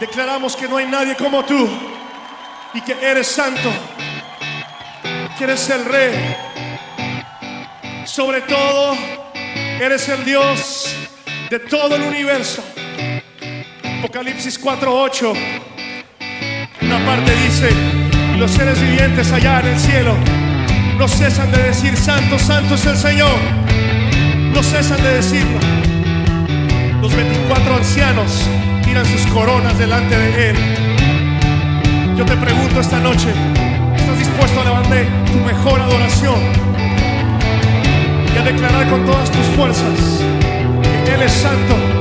Declaramos que no hay nadie como tú y que eres santo, que eres el rey. Sobre todo, eres el Dios de todo el universo. Apocalipsis 4:8. Una parte dice, y los seres vivientes allá en el cielo no cesan de decir, santo, santo es el Señor. No cesan de decirlo. Los 24 ancianos sus coronas delante de Él. Yo te pregunto esta noche, ¿estás dispuesto a levantar tu mejor adoración y a declarar con todas tus fuerzas que Él es santo?